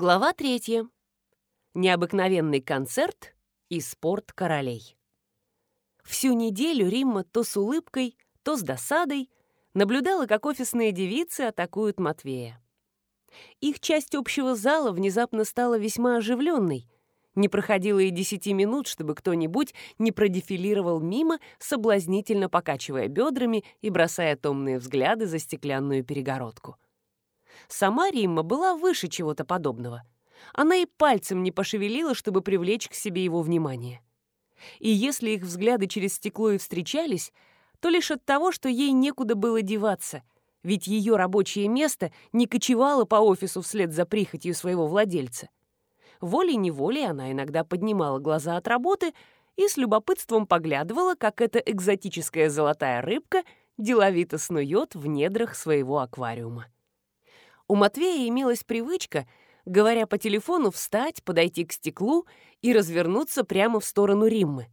Глава третья. Необыкновенный концерт и спорт королей. Всю неделю Римма то с улыбкой, то с досадой наблюдала, как офисные девицы атакуют Матвея. Их часть общего зала внезапно стала весьма оживленной. Не проходило и десяти минут, чтобы кто-нибудь не продефилировал мимо, соблазнительно покачивая бедрами и бросая томные взгляды за стеклянную перегородку. Сама Римма была выше чего-то подобного. Она и пальцем не пошевелила, чтобы привлечь к себе его внимание. И если их взгляды через стекло и встречались, то лишь от того, что ей некуда было деваться, ведь ее рабочее место не кочевало по офису вслед за прихотью своего владельца. Волей-неволей она иногда поднимала глаза от работы и с любопытством поглядывала, как эта экзотическая золотая рыбка деловито снует в недрах своего аквариума. У Матвея имелась привычка, говоря по телефону, встать, подойти к стеклу и развернуться прямо в сторону Риммы.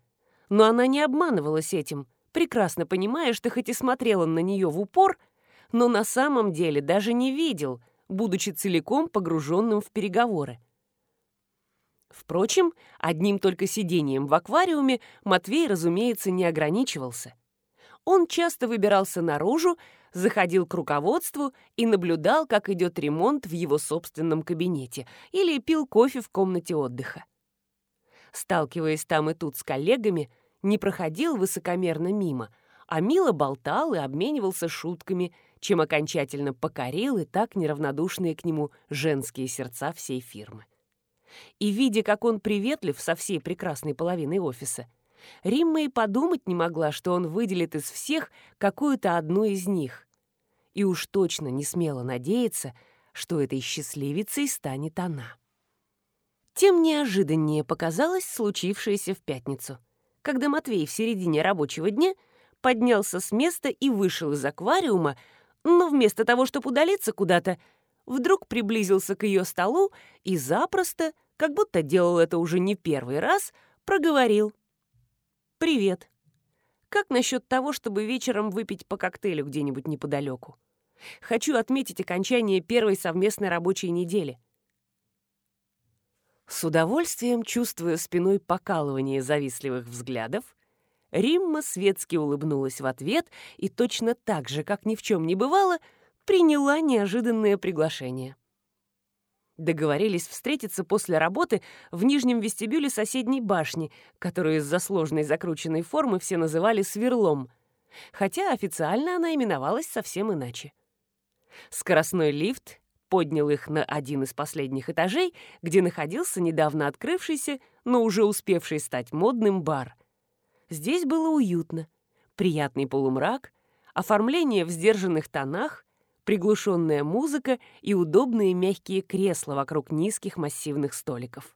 Но она не обманывалась этим, прекрасно понимая, что хоть и смотрела на нее в упор, но на самом деле даже не видел, будучи целиком погруженным в переговоры. Впрочем, одним только сидением в аквариуме Матвей, разумеется, не ограничивался. Он часто выбирался наружу, заходил к руководству и наблюдал, как идет ремонт в его собственном кабинете или пил кофе в комнате отдыха. Сталкиваясь там и тут с коллегами, не проходил высокомерно мимо, а мило болтал и обменивался шутками, чем окончательно покорил и так неравнодушные к нему женские сердца всей фирмы. И, видя, как он приветлив со всей прекрасной половиной офиса, Римма и подумать не могла, что он выделит из всех какую-то одну из них и уж точно не смела надеяться, что этой счастливицей станет она. Тем неожиданнее показалось случившееся в пятницу, когда Матвей в середине рабочего дня поднялся с места и вышел из аквариума, но вместо того, чтобы удалиться куда-то, вдруг приблизился к ее столу и запросто, как будто делал это уже не первый раз, проговорил. «Привет. Как насчет того, чтобы вечером выпить по коктейлю где-нибудь неподалеку?» Хочу отметить окончание первой совместной рабочей недели. С удовольствием, чувствуя спиной покалывание завистливых взглядов, Римма светски улыбнулась в ответ и точно так же, как ни в чем не бывало, приняла неожиданное приглашение. Договорились встретиться после работы в нижнем вестибюле соседней башни, которую из-за сложной закрученной формы все называли «сверлом», хотя официально она именовалась совсем иначе. Скоростной лифт поднял их на один из последних этажей, где находился недавно открывшийся, но уже успевший стать модным бар. Здесь было уютно. Приятный полумрак, оформление в сдержанных тонах, приглушенная музыка и удобные мягкие кресла вокруг низких массивных столиков.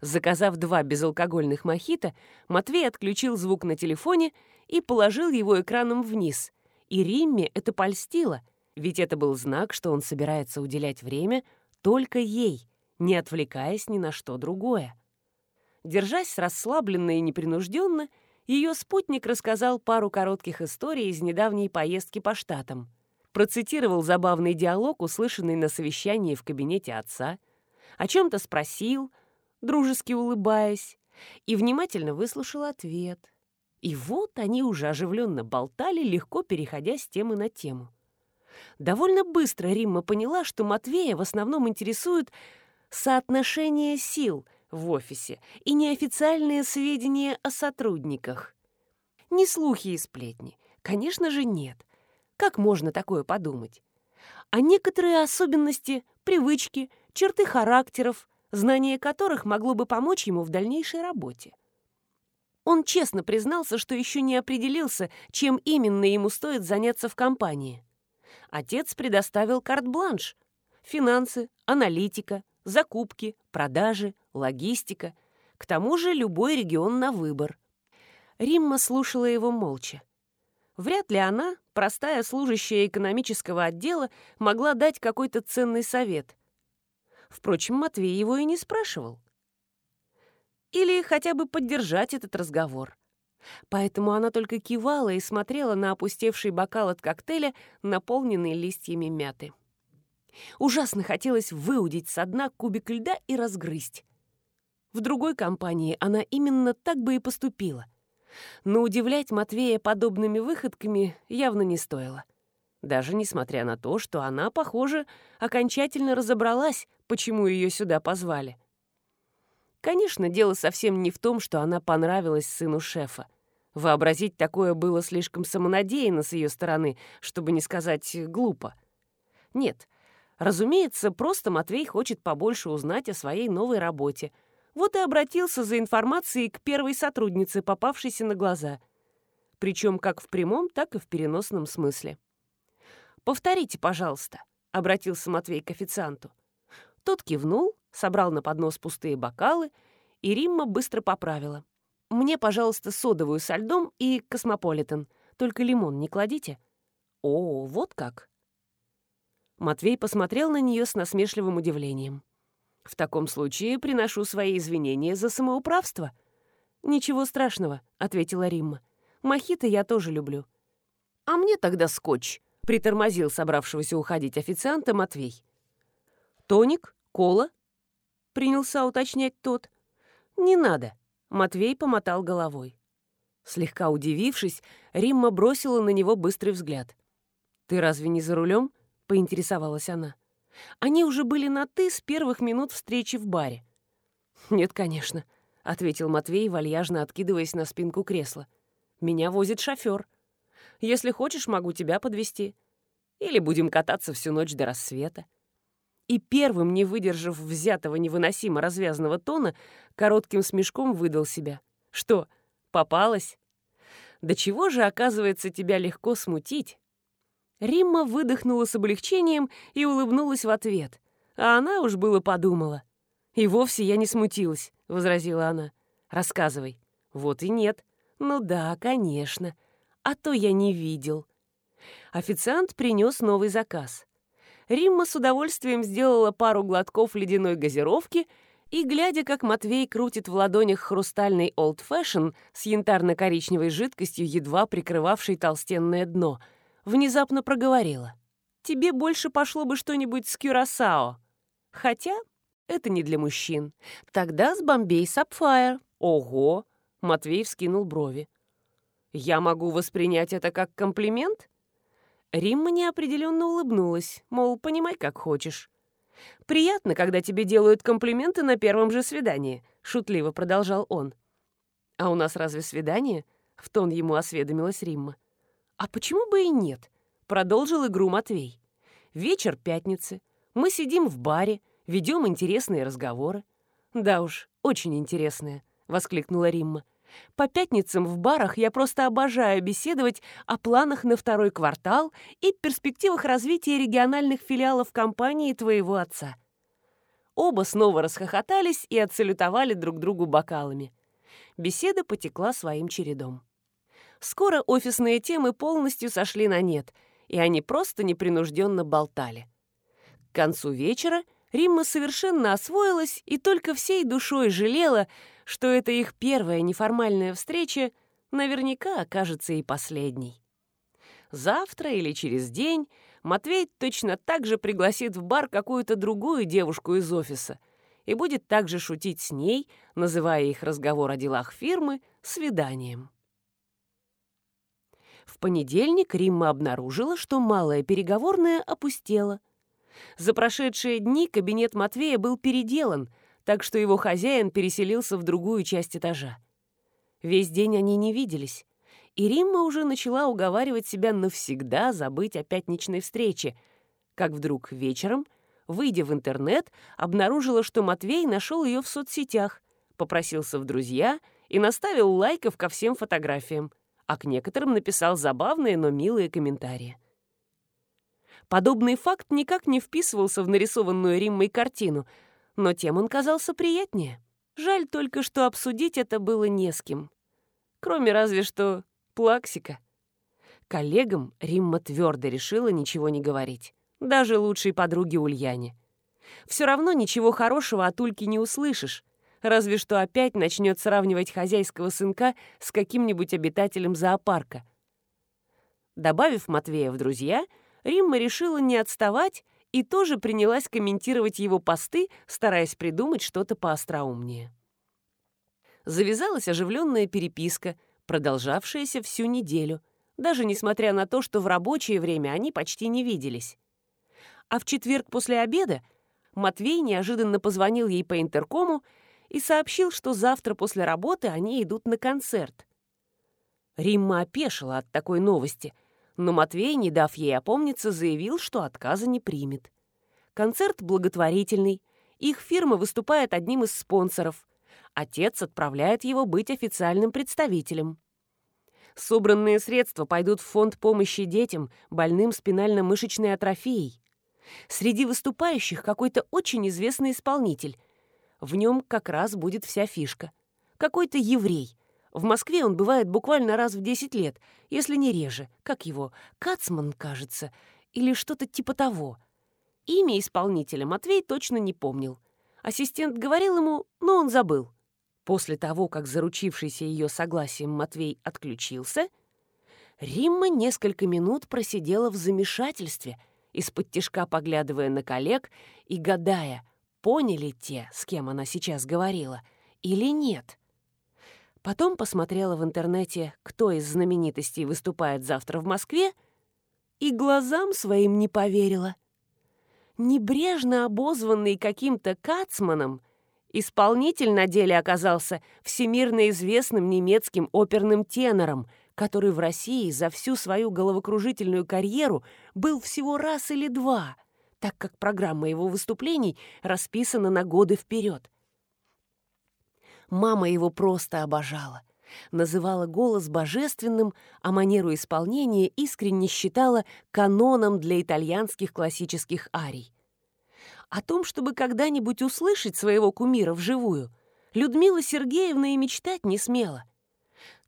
Заказав два безалкогольных мохито, Матвей отключил звук на телефоне и положил его экраном вниз, и Римме это польстило, ведь это был знак, что он собирается уделять время только ей, не отвлекаясь ни на что другое. Держась расслабленно и непринужденно, ее спутник рассказал пару коротких историй из недавней поездки по Штатам. Процитировал забавный диалог, услышанный на совещании в кабинете отца, о чем-то спросил, дружески улыбаясь, и внимательно выслушал ответ — и вот они уже оживленно болтали, легко переходя с темы на тему. Довольно быстро Римма поняла, что Матвея в основном интересует соотношение сил в офисе и неофициальные сведения о сотрудниках. Не слухи и сплетни. Конечно же, нет. Как можно такое подумать? А некоторые особенности, привычки, черты характеров, знание которых могло бы помочь ему в дальнейшей работе. Он честно признался, что еще не определился, чем именно ему стоит заняться в компании. Отец предоставил карт-бланш. Финансы, аналитика, закупки, продажи, логистика. К тому же любой регион на выбор. Римма слушала его молча. Вряд ли она, простая служащая экономического отдела, могла дать какой-то ценный совет. Впрочем, Матвей его и не спрашивал или хотя бы поддержать этот разговор. Поэтому она только кивала и смотрела на опустевший бокал от коктейля, наполненный листьями мяты. Ужасно хотелось выудить со дна кубик льда и разгрызть. В другой компании она именно так бы и поступила. Но удивлять Матвея подобными выходками явно не стоило. Даже несмотря на то, что она, похоже, окончательно разобралась, почему ее сюда позвали. Конечно, дело совсем не в том, что она понравилась сыну шефа. Вообразить такое было слишком самонадеянно с ее стороны, чтобы не сказать глупо. Нет, разумеется, просто Матвей хочет побольше узнать о своей новой работе. Вот и обратился за информацией к первой сотруднице, попавшейся на глаза. Причем как в прямом, так и в переносном смысле. «Повторите, пожалуйста», — обратился Матвей к официанту. Тот кивнул, собрал на поднос пустые бокалы, и Римма быстро поправила. «Мне, пожалуйста, содовую со льдом и космополитен. Только лимон не кладите». «О, вот как!» Матвей посмотрел на нее с насмешливым удивлением. «В таком случае приношу свои извинения за самоуправство». «Ничего страшного», — ответила Римма. «Мохито я тоже люблю». «А мне тогда скотч», — притормозил собравшегося уходить официанта Матвей. «Тоник? Кола?» — принялся уточнять тот. «Не надо», Матвей помотал головой. Слегка удивившись, Римма бросила на него быстрый взгляд. «Ты разве не за рулем?» — поинтересовалась она. Они уже были на «ты» с первых минут встречи в баре. «Нет, конечно», — ответил Матвей, вальяжно откидываясь на спинку кресла. «Меня возит шофер. Если хочешь, могу тебя подвести. Или будем кататься всю ночь до рассвета» и первым, не выдержав взятого невыносимо развязанного тона, коротким смешком выдал себя. «Что, попалась?» «Да чего же, оказывается, тебя легко смутить?» Римма выдохнула с облегчением и улыбнулась в ответ. А она уж было подумала. «И вовсе я не смутилась», — возразила она. «Рассказывай». «Вот и нет». «Ну да, конечно. А то я не видел». Официант принес новый заказ. Римма с удовольствием сделала пару глотков ледяной газировки и, глядя, как Матвей крутит в ладонях хрустальный Fashion с янтарно-коричневой жидкостью, едва прикрывавшей толстенное дно, внезапно проговорила. «Тебе больше пошло бы что-нибудь с Кюрасао. Хотя это не для мужчин. Тогда с Бомбей Сапфайр». «Ого!» — Матвей вскинул брови. «Я могу воспринять это как комплимент?» Римма неопределенно улыбнулась, мол, понимай, как хочешь. «Приятно, когда тебе делают комплименты на первом же свидании», — шутливо продолжал он. «А у нас разве свидание?» — в тон ему осведомилась Римма. «А почему бы и нет?» — продолжил игру Матвей. «Вечер пятницы. Мы сидим в баре, ведем интересные разговоры». «Да уж, очень интересные», — воскликнула Римма. По пятницам в барах я просто обожаю беседовать о планах на второй квартал и перспективах развития региональных филиалов компании твоего отца». Оба снова расхохотались и отсалютовали друг другу бокалами. Беседа потекла своим чередом. Скоро офисные темы полностью сошли на нет, и они просто непринужденно болтали. К концу вечера Римма совершенно освоилась и только всей душой жалела, что это их первая неформальная встреча наверняка окажется и последней. Завтра или через день Матвей точно так же пригласит в бар какую-то другую девушку из офиса и будет также шутить с ней, называя их разговор о делах фирмы свиданием. В понедельник Римма обнаружила, что малая переговорная опустела. За прошедшие дни кабинет Матвея был переделан — так что его хозяин переселился в другую часть этажа. Весь день они не виделись, и Римма уже начала уговаривать себя навсегда забыть о пятничной встрече, как вдруг вечером, выйдя в интернет, обнаружила, что Матвей нашел ее в соцсетях, попросился в друзья и наставил лайков ко всем фотографиям, а к некоторым написал забавные, но милые комментарии. Подобный факт никак не вписывался в нарисованную Риммой картину — но тем он казался приятнее. Жаль только, что обсудить это было не с кем. Кроме разве что Плаксика. Коллегам Римма твердо решила ничего не говорить. Даже лучшей подруге Ульяне. Все равно ничего хорошего от Ульки не услышишь, разве что опять начнет сравнивать хозяйского сынка с каким-нибудь обитателем зоопарка. Добавив Матвея в друзья, Римма решила не отставать и тоже принялась комментировать его посты, стараясь придумать что-то поостроумнее. Завязалась оживленная переписка, продолжавшаяся всю неделю, даже несмотря на то, что в рабочее время они почти не виделись. А в четверг после обеда Матвей неожиданно позвонил ей по интеркому и сообщил, что завтра после работы они идут на концерт. Римма опешила от такой новости, но Матвей, не дав ей опомниться, заявил, что отказа не примет. Концерт благотворительный, их фирма выступает одним из спонсоров. Отец отправляет его быть официальным представителем. Собранные средства пойдут в фонд помощи детям, больным спинально-мышечной атрофией. Среди выступающих какой-то очень известный исполнитель. В нем как раз будет вся фишка. Какой-то еврей. В Москве он бывает буквально раз в 10 лет, если не реже. Как его? Кацман, кажется. Или что-то типа того. Имя исполнителя Матвей точно не помнил. Ассистент говорил ему, но он забыл. После того, как заручившийся ее согласием Матвей отключился, Римма несколько минут просидела в замешательстве, из-под тишка поглядывая на коллег и гадая, поняли те, с кем она сейчас говорила, или нет. Потом посмотрела в интернете, кто из знаменитостей выступает завтра в Москве, и глазам своим не поверила. Небрежно обозванный каким-то кацманом — Исполнитель на деле оказался всемирно известным немецким оперным тенором, который в России за всю свою головокружительную карьеру был всего раз или два, так как программа его выступлений расписана на годы вперед. Мама его просто обожала. Называла голос божественным, а манеру исполнения искренне считала каноном для итальянских классических арий. О том, чтобы когда-нибудь услышать своего кумира вживую, Людмила Сергеевна и мечтать не смела.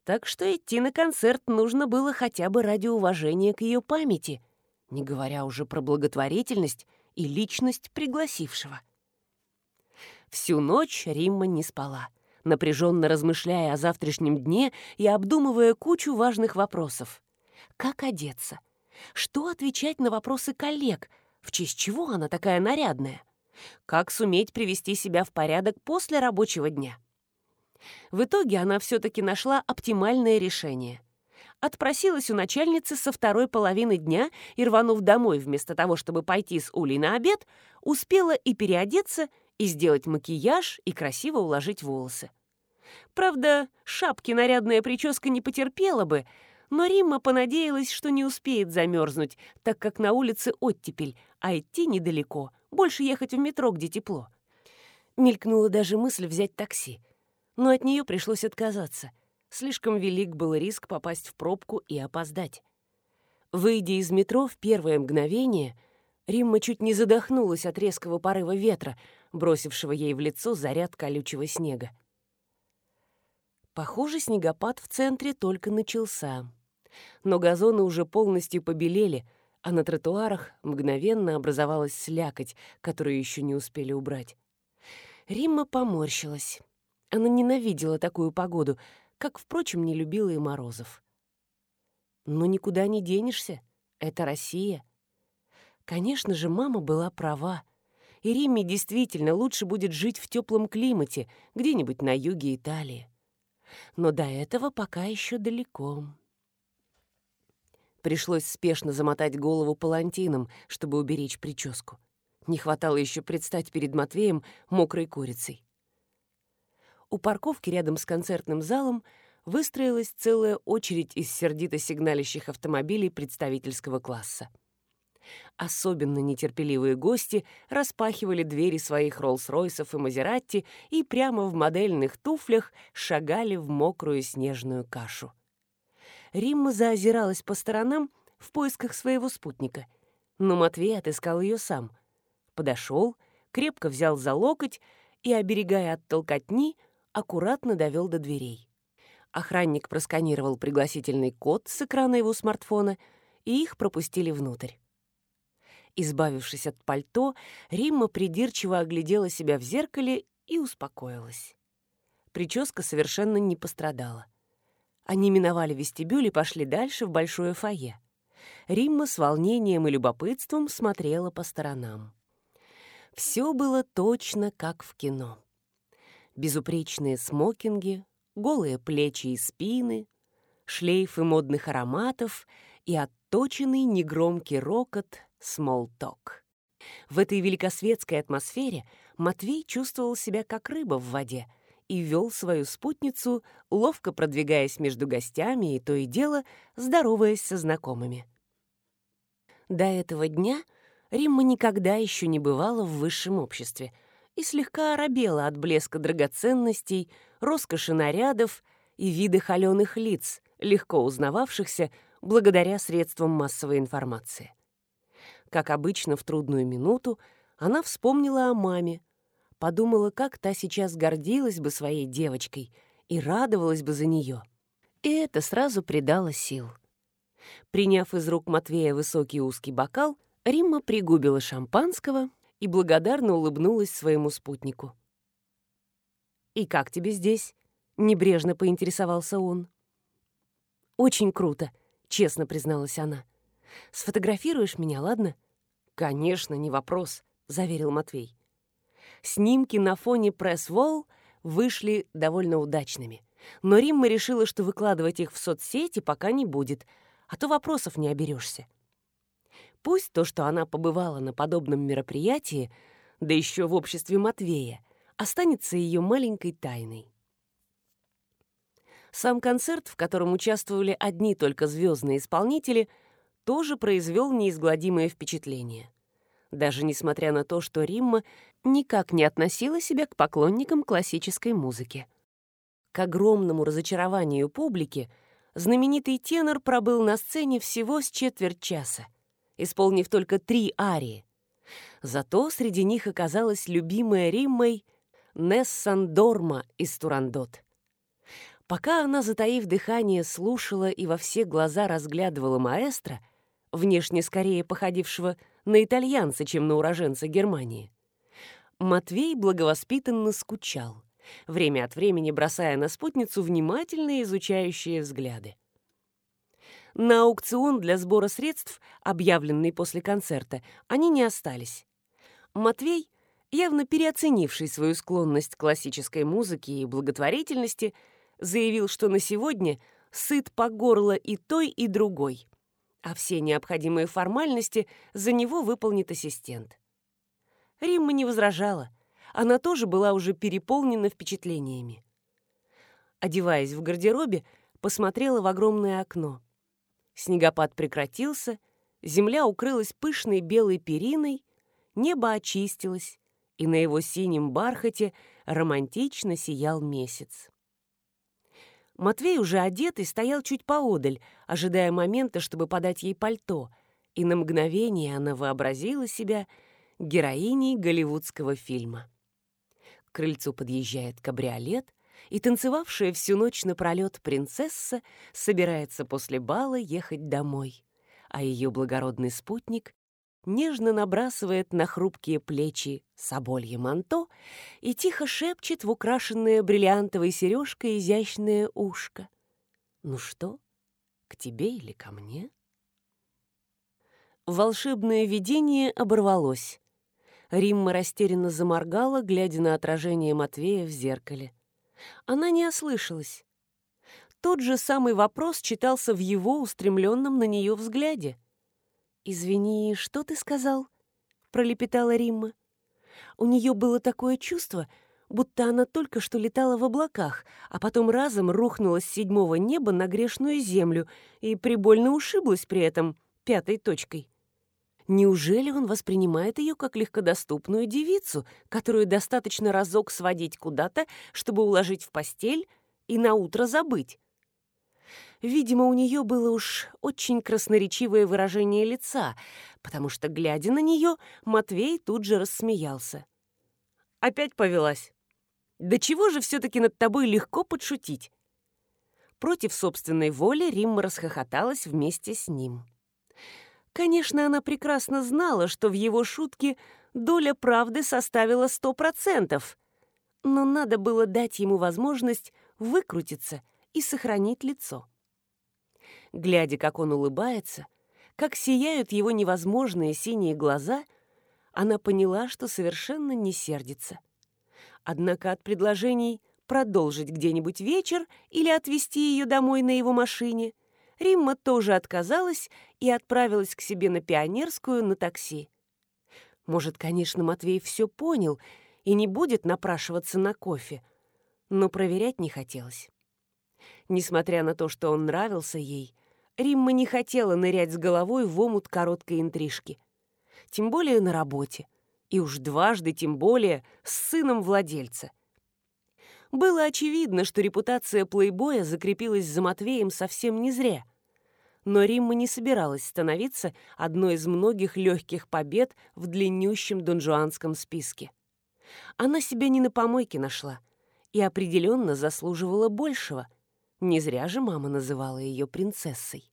Так что идти на концерт нужно было хотя бы ради уважения к ее памяти, не говоря уже про благотворительность и личность пригласившего. Всю ночь Римма не спала, напряженно размышляя о завтрашнем дне и обдумывая кучу важных вопросов. Как одеться? Что отвечать на вопросы коллег, в честь чего она такая нарядная? Как суметь привести себя в порядок после рабочего дня? В итоге она все-таки нашла оптимальное решение. Отпросилась у начальницы со второй половины дня и, рванув домой вместо того, чтобы пойти с Улей на обед, успела и переодеться, и сделать макияж, и красиво уложить волосы. Правда, шапки нарядная прическа не потерпела бы, но Римма понадеялась, что не успеет замерзнуть, так как на улице оттепель, а идти недалеко, больше ехать в метро, где тепло. Мелькнула даже мысль взять такси, но от нее пришлось отказаться. Слишком велик был риск попасть в пробку и опоздать. Выйдя из метро в первое мгновение, Римма чуть не задохнулась от резкого порыва ветра, бросившего ей в лицо заряд колючего снега. Похоже, снегопад в центре только начался но газоны уже полностью побелели, а на тротуарах мгновенно образовалась слякоть, которую еще не успели убрать. Римма поморщилась. Она ненавидела такую погоду, как, впрочем, не любила и Морозов. Но никуда не денешься. Это Россия. Конечно же, мама была права. И Римме действительно лучше будет жить в теплом климате, где-нибудь на юге Италии. Но до этого пока еще далеко. Пришлось спешно замотать голову палантином, чтобы уберечь прическу. Не хватало еще предстать перед Матвеем мокрой курицей. У парковки рядом с концертным залом выстроилась целая очередь из сердито сигналящих автомобилей представительского класса. Особенно нетерпеливые гости распахивали двери своих Роллс-Ройсов и Мазератти и прямо в модельных туфлях шагали в мокрую снежную кашу. Римма заозиралась по сторонам в поисках своего спутника. Но Матвей отыскал ее сам. Подошел, крепко взял за локоть и, оберегая от толкотни, аккуратно довел до дверей. Охранник просканировал пригласительный код с экрана его смартфона, и их пропустили внутрь. Избавившись от пальто, Римма придирчиво оглядела себя в зеркале и успокоилась. Прическа совершенно не пострадала. Они миновали вестибюль и пошли дальше в большое фойе. Римма с волнением и любопытством смотрела по сторонам. Все было точно как в кино. Безупречные смокинги, голые плечи и спины, шлейфы модных ароматов и отточенный негромкий рокот смолток. В этой великосветской атмосфере Матвей чувствовал себя как рыба в воде и вел свою спутницу, ловко продвигаясь между гостями и то и дело здороваясь со знакомыми. До этого дня Римма никогда еще не бывала в высшем обществе и слегка оробела от блеска драгоценностей, роскоши нарядов и вида холеных лиц, легко узнававшихся благодаря средствам массовой информации. Как обычно, в трудную минуту она вспомнила о маме, подумала, как та сейчас гордилась бы своей девочкой и радовалась бы за нее. И это сразу придало сил. Приняв из рук Матвея высокий узкий бокал, Римма пригубила шампанского и благодарно улыбнулась своему спутнику. «И как тебе здесь?» — небрежно поинтересовался он. «Очень круто», — честно призналась она. «Сфотографируешь меня, ладно?» «Конечно, не вопрос», — заверил Матвей. Снимки на фоне пресс-волл вышли довольно удачными. Но Римма решила, что выкладывать их в соцсети пока не будет, а то вопросов не оберешься. Пусть то, что она побывала на подобном мероприятии, да еще в обществе Матвея, останется ее маленькой тайной. Сам концерт, в котором участвовали одни только звездные исполнители, тоже произвел неизгладимое впечатление. Даже несмотря на то, что Римма никак не относила себя к поклонникам классической музыки. К огромному разочарованию публики знаменитый тенор пробыл на сцене всего с четверть часа, исполнив только три арии. Зато среди них оказалась любимая Риммой Нессан Дорма из Турандот. Пока она, затаив дыхание, слушала и во все глаза разглядывала маэстро, внешне скорее походившего на итальянца, чем на уроженца Германии, Матвей благовоспитанно скучал, время от времени бросая на спутницу внимательные изучающие взгляды. На аукцион для сбора средств, объявленный после концерта, они не остались. Матвей, явно переоценивший свою склонность к классической музыке и благотворительности, заявил, что на сегодня сыт по горло и той, и другой, а все необходимые формальности за него выполнит ассистент. Римма не возражала, она тоже была уже переполнена впечатлениями. Одеваясь в гардеробе, посмотрела в огромное окно. Снегопад прекратился, земля укрылась пышной белой периной, небо очистилось, и на его синем бархате романтично сиял месяц. Матвей, уже одетый, стоял чуть поодаль, ожидая момента, чтобы подать ей пальто, и на мгновение она вообразила себя героиней голливудского фильма. К крыльцу подъезжает кабриолет, и танцевавшая всю ночь напролет принцесса собирается после бала ехать домой, а ее благородный спутник нежно набрасывает на хрупкие плечи соболье манто и тихо шепчет в украшенное бриллиантовой сережкой изящное ушко. «Ну что, к тебе или ко мне?» Волшебное видение оборвалось. Римма растерянно заморгала, глядя на отражение Матвея в зеркале. Она не ослышалась. Тот же самый вопрос читался в его устремленном на нее взгляде — «Извини, что ты сказал?» — пролепетала Римма. У нее было такое чувство, будто она только что летала в облаках, а потом разом рухнула с седьмого неба на грешную землю и прибольно ушиблась при этом пятой точкой. Неужели он воспринимает ее как легкодоступную девицу, которую достаточно разок сводить куда-то, чтобы уложить в постель и на утро забыть? Видимо, у нее было уж очень красноречивое выражение лица, потому что, глядя на нее, Матвей тут же рассмеялся. «Опять повелась. Да чего же все-таки над тобой легко подшутить?» Против собственной воли Римма расхохоталась вместе с ним. Конечно, она прекрасно знала, что в его шутке доля правды составила сто процентов, но надо было дать ему возможность выкрутиться и сохранить лицо глядя, как он улыбается, как сияют его невозможные синие глаза, она поняла, что совершенно не сердится. Однако от предложений продолжить где-нибудь вечер или отвезти ее домой на его машине, Римма тоже отказалась и отправилась к себе на Пионерскую на такси. Может, конечно, Матвей все понял и не будет напрашиваться на кофе, но проверять не хотелось. Несмотря на то, что он нравился ей, Римма не хотела нырять с головой в омут короткой интрижки. Тем более на работе. И уж дважды, тем более, с сыном владельца. Было очевидно, что репутация плейбоя закрепилась за Матвеем совсем не зря. Но Римма не собиралась становиться одной из многих легких побед в длиннющем донжуанском списке. Она себя не на помойке нашла и определенно заслуживала большего. Не зря же мама называла ее принцессой.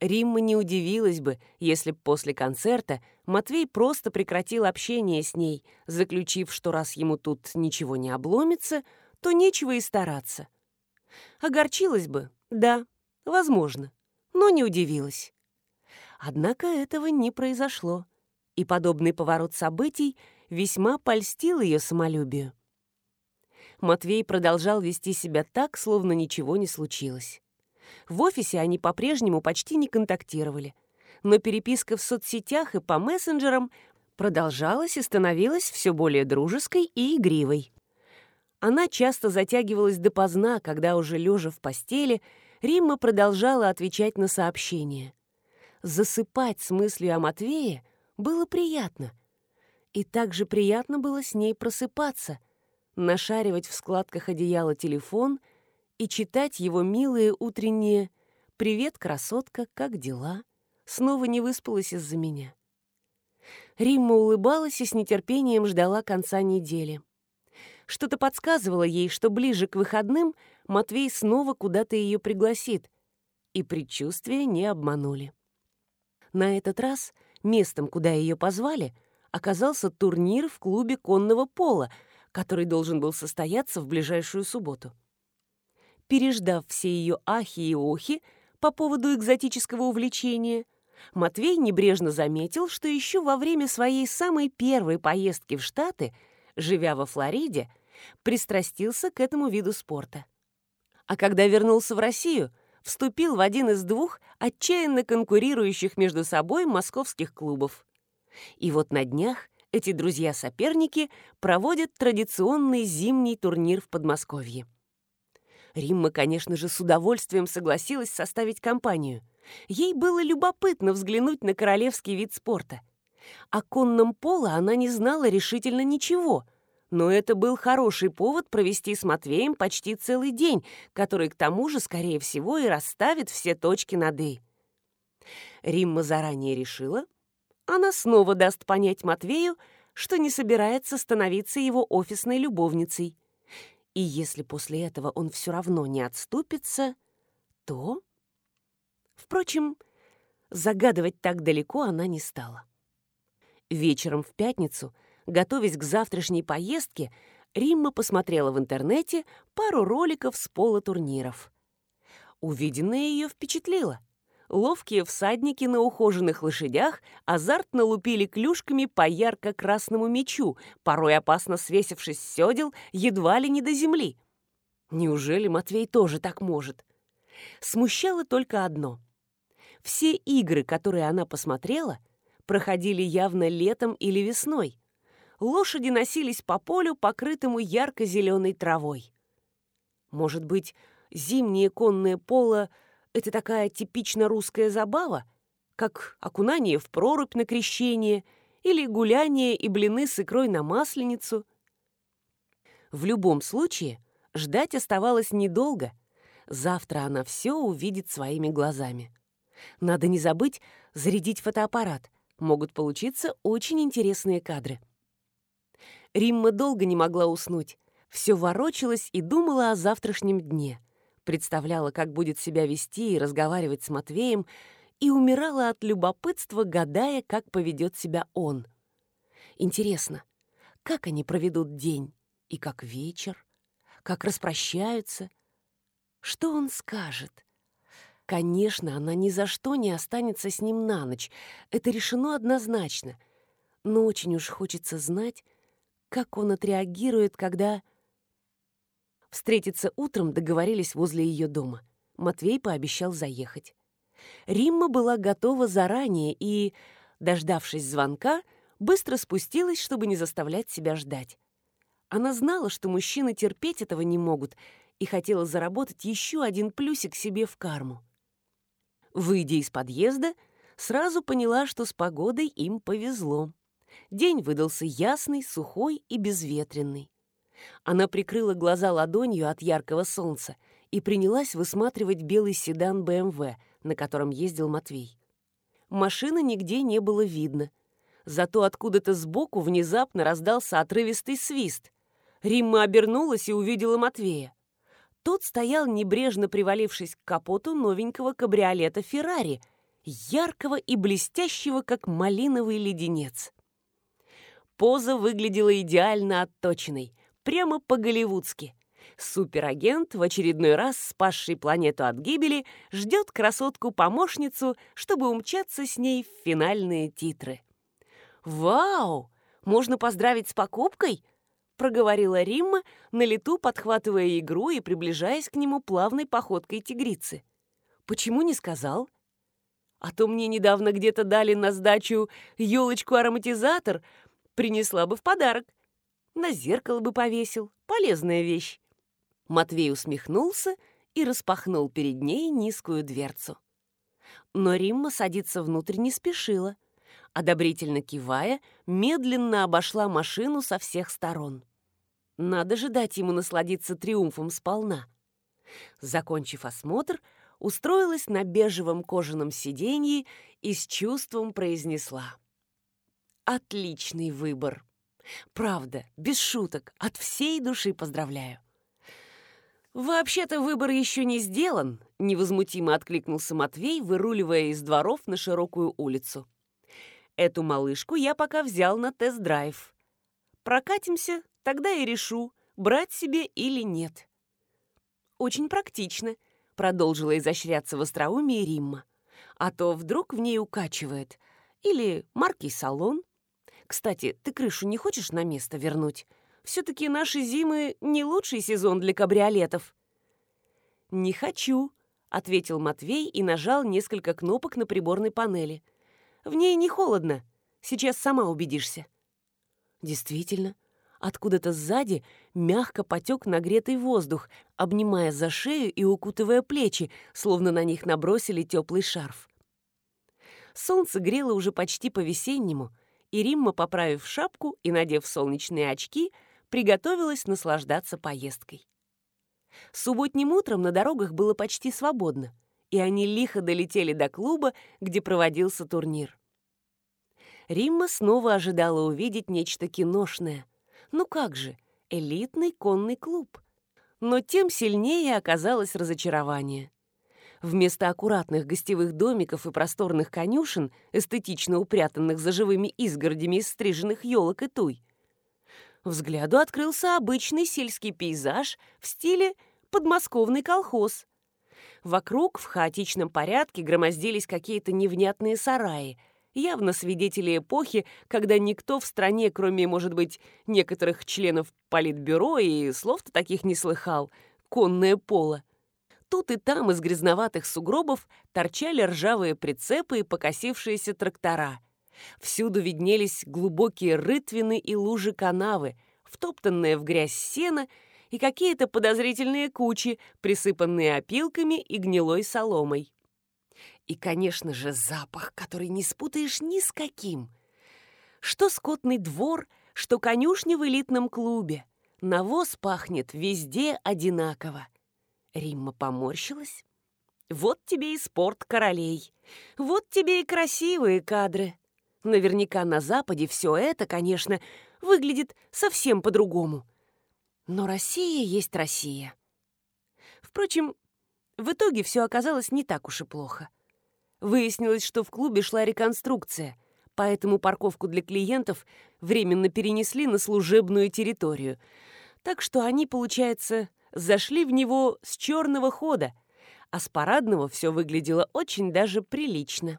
Римма не удивилась бы, если б после концерта Матвей просто прекратил общение с ней, заключив, что раз ему тут ничего не обломится, то нечего и стараться. Огорчилась бы, да, возможно, но не удивилась. Однако этого не произошло, и подобный поворот событий весьма польстил ее самолюбию. Матвей продолжал вести себя так, словно ничего не случилось. В офисе они по-прежнему почти не контактировали. Но переписка в соцсетях и по мессенджерам продолжалась и становилась все более дружеской и игривой. Она часто затягивалась допоздна, когда уже лежа в постели, Римма продолжала отвечать на сообщения. Засыпать с мыслью о Матвее было приятно. И также приятно было с ней просыпаться, нашаривать в складках одеяла телефон — и читать его милые утренние «Привет, красотка, как дела?» снова не выспалась из-за меня. Римма улыбалась и с нетерпением ждала конца недели. Что-то подсказывало ей, что ближе к выходным Матвей снова куда-то ее пригласит, и предчувствия не обманули. На этот раз местом, куда ее позвали, оказался турнир в клубе конного пола, который должен был состояться в ближайшую субботу переждав все ее ахи и охи по поводу экзотического увлечения, Матвей небрежно заметил, что еще во время своей самой первой поездки в Штаты, живя во Флориде, пристрастился к этому виду спорта. А когда вернулся в Россию, вступил в один из двух отчаянно конкурирующих между собой московских клубов. И вот на днях эти друзья-соперники проводят традиционный зимний турнир в Подмосковье. Римма, конечно же, с удовольствием согласилась составить компанию. Ей было любопытно взглянуть на королевский вид спорта. О конном поло она не знала решительно ничего, но это был хороший повод провести с Матвеем почти целый день, который к тому же, скорее всего, и расставит все точки над «и». Римма заранее решила, она снова даст понять Матвею, что не собирается становиться его офисной любовницей – и если после этого он все равно не отступится, то... Впрочем, загадывать так далеко она не стала. Вечером в пятницу, готовясь к завтрашней поездке, Римма посмотрела в интернете пару роликов с пола турниров. Увиденное ее впечатлило. Ловкие всадники на ухоженных лошадях азартно лупили клюшками по ярко-красному мечу, порой опасно свесившись с седел едва ли не до земли. Неужели Матвей тоже так может? Смущало только одно. Все игры, которые она посмотрела, проходили явно летом или весной. Лошади носились по полю, покрытому ярко-зеленой травой. Может быть, зимнее конное поло — это такая типично русская забава, как окунание в прорубь на крещение или гуляние и блины с икрой на масленицу. В любом случае, ждать оставалось недолго. Завтра она все увидит своими глазами. Надо не забыть зарядить фотоаппарат. Могут получиться очень интересные кадры. Римма долго не могла уснуть. Все ворочалась и думала о завтрашнем дне представляла, как будет себя вести и разговаривать с Матвеем, и умирала от любопытства, гадая, как поведет себя он. Интересно, как они проведут день и как вечер, как распрощаются, что он скажет. Конечно, она ни за что не останется с ним на ночь. Это решено однозначно. Но очень уж хочется знать, как он отреагирует, когда... Встретиться утром договорились возле ее дома. Матвей пообещал заехать. Римма была готова заранее и, дождавшись звонка, быстро спустилась, чтобы не заставлять себя ждать. Она знала, что мужчины терпеть этого не могут, и хотела заработать еще один плюсик себе в карму. Выйдя из подъезда, сразу поняла, что с погодой им повезло. День выдался ясный, сухой и безветренный. Она прикрыла глаза ладонью от яркого солнца и принялась высматривать белый седан БМВ, на котором ездил Матвей. Машины нигде не было видно. Зато откуда-то сбоку внезапно раздался отрывистый свист. Римма обернулась и увидела Матвея. Тот стоял, небрежно привалившись к капоту новенького кабриолета «Феррари», яркого и блестящего, как малиновый леденец. Поза выглядела идеально отточенной, прямо по-голливудски. Суперагент, в очередной раз спасший планету от гибели, ждет красотку-помощницу, чтобы умчаться с ней в финальные титры. «Вау! Можно поздравить с покупкой?» — проговорила Римма, на лету подхватывая игру и приближаясь к нему плавной походкой тигрицы. «Почему не сказал?» «А то мне недавно где-то дали на сдачу елочку-ароматизатор, принесла бы в подарок. На зеркало бы повесил. Полезная вещь. Матвей усмехнулся и распахнул перед ней низкую дверцу. Но Римма садиться внутрь не спешила. Одобрительно кивая, медленно обошла машину со всех сторон. Надо же дать ему насладиться триумфом сполна. Закончив осмотр, устроилась на бежевом кожаном сиденье и с чувством произнесла. Отличный выбор. Правда, без шуток, от всей души поздравляю. «Вообще-то выбор еще не сделан», — невозмутимо откликнулся Матвей, выруливая из дворов на широкую улицу. «Эту малышку я пока взял на тест-драйв. Прокатимся, тогда и решу, брать себе или нет». «Очень практично», — продолжила изощряться в остроумии Римма. «А то вдруг в ней укачивает. Или маркий салон, кстати, ты крышу не хочешь на место вернуть? Все-таки наши зимы не лучший сезон для кабриолетов». «Не хочу», — ответил Матвей и нажал несколько кнопок на приборной панели. «В ней не холодно. Сейчас сама убедишься». Действительно, откуда-то сзади мягко потек нагретый воздух, обнимая за шею и укутывая плечи, словно на них набросили теплый шарф. Солнце грело уже почти по-весеннему — и Римма, поправив шапку и надев солнечные очки, приготовилась наслаждаться поездкой. Субботним утром на дорогах было почти свободно, и они лихо долетели до клуба, где проводился турнир. Римма снова ожидала увидеть нечто киношное. Ну как же, элитный конный клуб. Но тем сильнее оказалось разочарование. Вместо аккуратных гостевых домиков и просторных конюшен, эстетично упрятанных за живыми изгородями из стриженных елок и туй, взгляду открылся обычный сельский пейзаж в стиле подмосковный колхоз. Вокруг в хаотичном порядке громоздились какие-то невнятные сараи, явно свидетели эпохи, когда никто в стране, кроме, может быть, некоторых членов политбюро и слов-то таких не слыхал, конное поло. Тут и там из грязноватых сугробов торчали ржавые прицепы и покосившиеся трактора. Всюду виднелись глубокие рытвины и лужи канавы, втоптанные в грязь сена и какие-то подозрительные кучи, присыпанные опилками и гнилой соломой. И, конечно же, запах, который не спутаешь ни с каким. Что скотный двор, что конюшня в элитном клубе. Навоз пахнет везде одинаково. Римма поморщилась. «Вот тебе и спорт королей. Вот тебе и красивые кадры. Наверняка на Западе все это, конечно, выглядит совсем по-другому. Но Россия есть Россия». Впрочем, в итоге все оказалось не так уж и плохо. Выяснилось, что в клубе шла реконструкция, поэтому парковку для клиентов временно перенесли на служебную территорию. Так что они, получается, зашли в него с черного хода, а с парадного все выглядело очень даже прилично.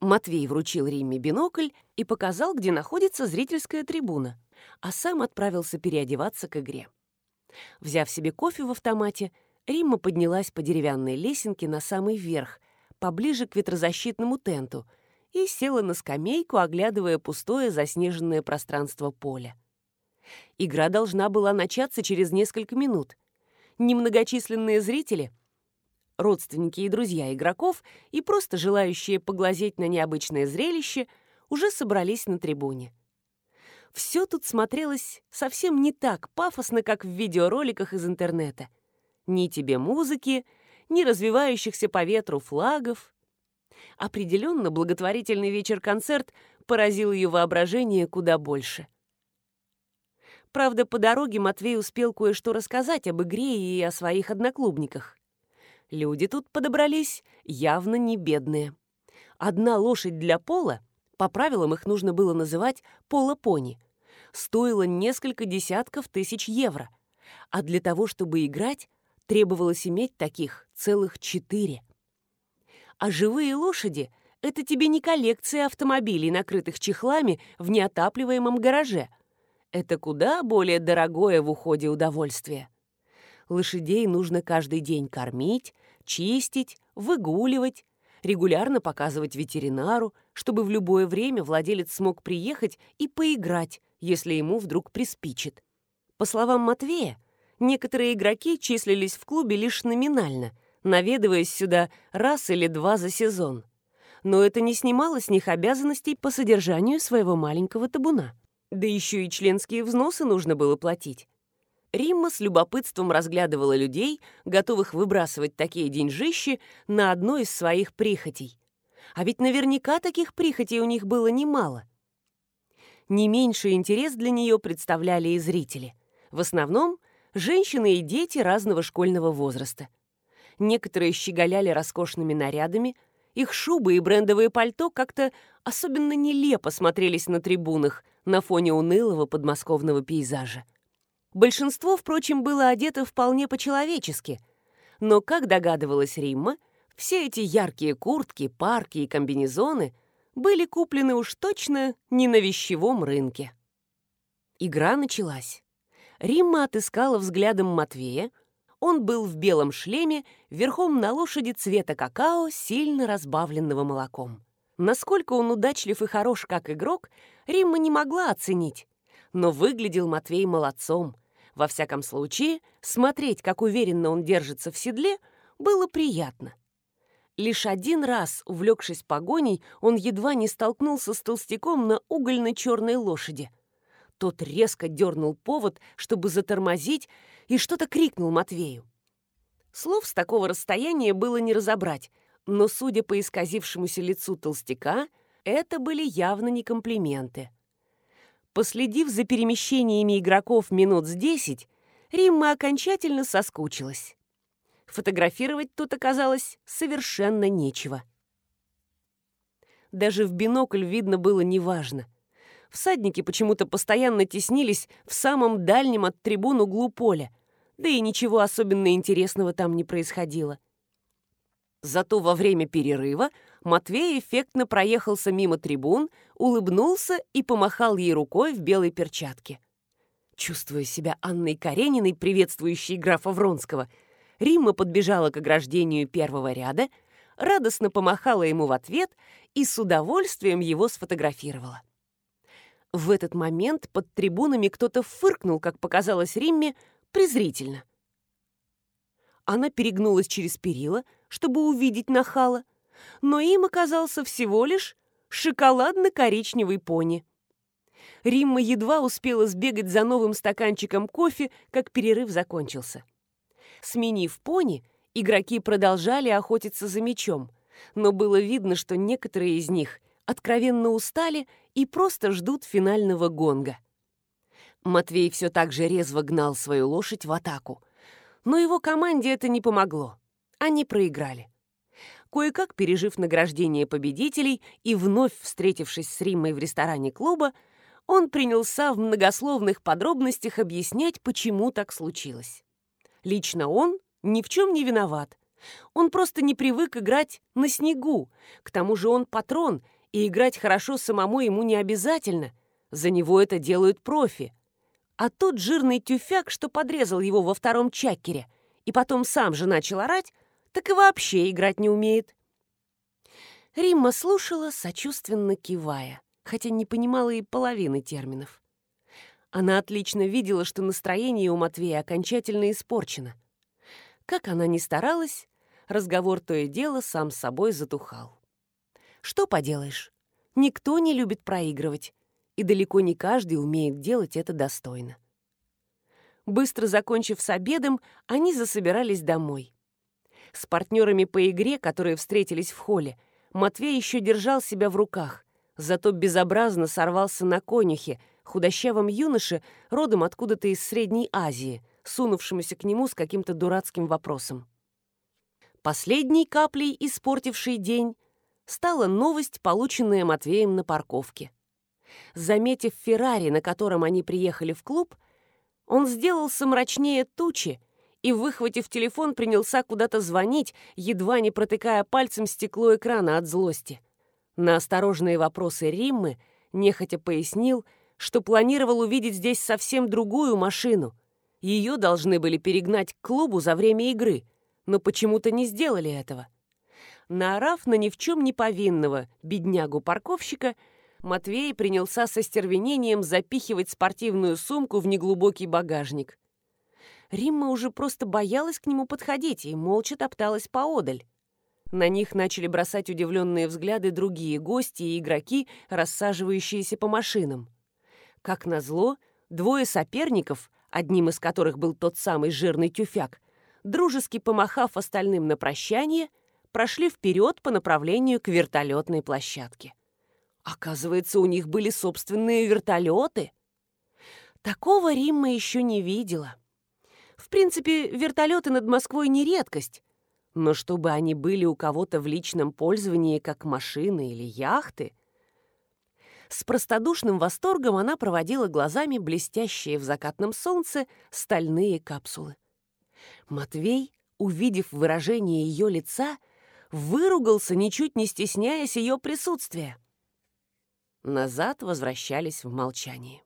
Матвей вручил Римме бинокль и показал, где находится зрительская трибуна, а сам отправился переодеваться к игре. Взяв себе кофе в автомате, Римма поднялась по деревянной лесенке на самый верх, поближе к ветрозащитному тенту, и села на скамейку, оглядывая пустое заснеженное пространство поля. Игра должна была начаться через несколько минут. Немногочисленные зрители, родственники и друзья игроков и просто желающие поглазеть на необычное зрелище, уже собрались на трибуне. Все тут смотрелось совсем не так пафосно, как в видеороликах из интернета. Ни тебе музыки, ни развивающихся по ветру флагов. Определенно, благотворительный вечер-концерт поразил ее воображение куда больше. Правда, по дороге Матвей успел кое-что рассказать об игре и о своих одноклубниках. Люди тут подобрались явно не бедные. Одна лошадь для пола, по правилам их нужно было называть поло-пони, стоила несколько десятков тысяч евро, а для того, чтобы играть, требовалось иметь таких целых четыре. А живые лошади — это тебе не коллекция автомобилей, накрытых чехлами в неотапливаемом гараже. Это куда более дорогое в уходе удовольствие. Лошадей нужно каждый день кормить, чистить, выгуливать, регулярно показывать ветеринару, чтобы в любое время владелец смог приехать и поиграть, если ему вдруг приспичит. По словам Матвея, некоторые игроки числились в клубе лишь номинально, наведываясь сюда раз или два за сезон. Но это не снимало с них обязанностей по содержанию своего маленького табуна. Да еще и членские взносы нужно было платить. Римма с любопытством разглядывала людей, готовых выбрасывать такие деньжищи на одной из своих прихотей. А ведь наверняка таких прихотей у них было немало. Не меньший интерес для нее представляли и зрители. В основном женщины и дети разного школьного возраста. Некоторые щеголяли роскошными нарядами, их шубы и брендовые пальто как-то особенно нелепо смотрелись на трибунах на фоне унылого подмосковного пейзажа. Большинство, впрочем, было одето вполне по-человечески. Но, как догадывалась Римма, все эти яркие куртки, парки и комбинезоны были куплены уж точно не на вещевом рынке. Игра началась. Римма отыскала взглядом Матвея. Он был в белом шлеме, верхом на лошади цвета какао, сильно разбавленного молоком. Насколько он удачлив и хорош как игрок, Римма не могла оценить. Но выглядел Матвей молодцом — во всяком случае, смотреть, как уверенно он держится в седле, было приятно. Лишь один раз, увлекшись погоней, он едва не столкнулся с толстяком на угольно-черной лошади. Тот резко дернул повод, чтобы затормозить, и что-то крикнул Матвею. Слов с такого расстояния было не разобрать, но, судя по исказившемуся лицу толстяка, это были явно не комплименты. Последив за перемещениями игроков минут с десять, Римма окончательно соскучилась. Фотографировать тут оказалось совершенно нечего. Даже в бинокль видно было неважно. Всадники почему-то постоянно теснились в самом дальнем от трибун углу поля, да и ничего особенно интересного там не происходило. Зато во время перерыва Матвей эффектно проехался мимо трибун, улыбнулся и помахал ей рукой в белой перчатке. Чувствуя себя Анной Карениной, приветствующей графа Вронского, Римма подбежала к ограждению первого ряда, радостно помахала ему в ответ и с удовольствием его сфотографировала. В этот момент под трибунами кто-то фыркнул, как показалось Римме, презрительно. Она перегнулась через перила, чтобы увидеть нахала, но им оказался всего лишь шоколадно-коричневый пони. Римма едва успела сбегать за новым стаканчиком кофе, как перерыв закончился. Сменив пони, игроки продолжали охотиться за мячом, но было видно, что некоторые из них откровенно устали и просто ждут финального гонга. Матвей все так же резво гнал свою лошадь в атаку, но его команде это не помогло. Они проиграли. Кое-как пережив награждение победителей и вновь встретившись с Риммой в ресторане клуба, он принялся в многословных подробностях объяснять, почему так случилось. Лично он ни в чем не виноват. Он просто не привык играть на снегу. К тому же он патрон, и играть хорошо самому ему не обязательно. За него это делают профи. А тот жирный тюфяк, что подрезал его во втором чакере, и потом сам же начал орать, так и вообще играть не умеет. Римма слушала, сочувственно кивая, хотя не понимала и половины терминов. Она отлично видела, что настроение у Матвея окончательно испорчено. Как она ни старалась, разговор то и дело сам собой затухал. Что поделаешь, никто не любит проигрывать, и далеко не каждый умеет делать это достойно. Быстро закончив с обедом, они засобирались домой. С партнерами по игре, которые встретились в холле, Матвей еще держал себя в руках, зато безобразно сорвался на конюхе, худощавом юноше, родом откуда-то из Средней Азии, сунувшемуся к нему с каким-то дурацким вопросом. Последней каплей, испортившей день, стала новость, полученная Матвеем на парковке. Заметив Феррари, на котором они приехали в клуб, он сделался мрачнее тучи и, выхватив телефон, принялся куда-то звонить, едва не протыкая пальцем стекло экрана от злости. На осторожные вопросы Риммы нехотя пояснил, что планировал увидеть здесь совсем другую машину. Ее должны были перегнать к клубу за время игры, но почему-то не сделали этого. Наорав на ни в чем не повинного беднягу-парковщика, Матвей принялся со стервенением запихивать спортивную сумку в неглубокий багажник. Римма уже просто боялась к нему подходить и молча топталась поодаль. На них начали бросать удивленные взгляды другие гости и игроки, рассаживающиеся по машинам. Как назло, двое соперников, одним из которых был тот самый жирный тюфяк, дружески помахав остальным на прощание, прошли вперед по направлению к вертолетной площадке. Оказывается, у них были собственные вертолеты. Такого Римма еще не видела. В принципе, вертолеты над Москвой не редкость. Но чтобы они были у кого-то в личном пользовании, как машины или яхты... С простодушным восторгом она проводила глазами блестящие в закатном солнце стальные капсулы. Матвей, увидев выражение ее лица, выругался, ничуть не стесняясь ее присутствия. Назад возвращались в молчании.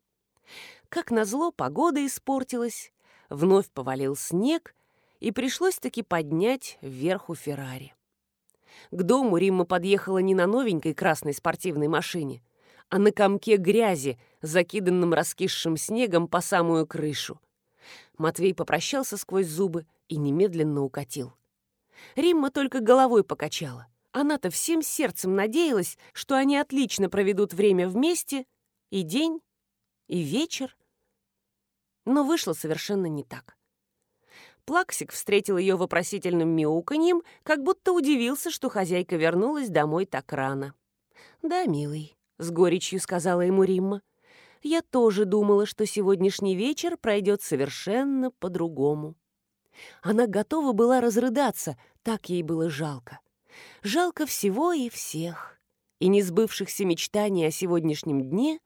Как назло, погода испортилась, вновь повалил снег, и пришлось-таки поднять вверху Феррари. К дому Римма подъехала не на новенькой красной спортивной машине, а на комке грязи, закиданном раскисшим снегом по самую крышу. Матвей попрощался сквозь зубы и немедленно укатил. Римма только головой покачала. Она-то всем сердцем надеялась, что они отлично проведут время вместе и день, и вечер. Но вышло совершенно не так. Плаксик встретил ее вопросительным мяуканьем, как будто удивился, что хозяйка вернулась домой так рано. «Да, милый», — с горечью сказала ему Римма, «я тоже думала, что сегодняшний вечер пройдет совершенно по-другому». Она готова была разрыдаться, так ей было жалко. Жалко всего и всех. И несбывшихся мечтаний о сегодняшнем дне,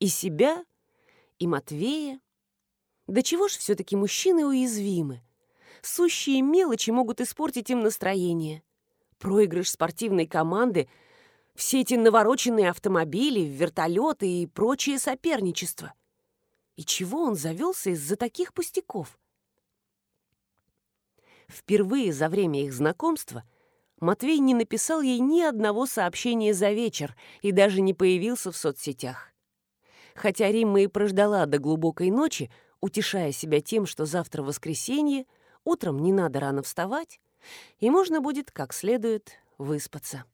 и себя, и Матвея. Да чего ж все-таки мужчины уязвимы? Сущие мелочи могут испортить им настроение. Проигрыш спортивной команды, все эти навороченные автомобили, вертолеты и прочее соперничество. И чего он завелся из-за таких пустяков? Впервые за время их знакомства Матвей не написал ей ни одного сообщения за вечер и даже не появился в соцсетях. Хотя Римма и прождала до глубокой ночи, утешая себя тем, что завтра воскресенье, утром не надо рано вставать, и можно будет как следует выспаться.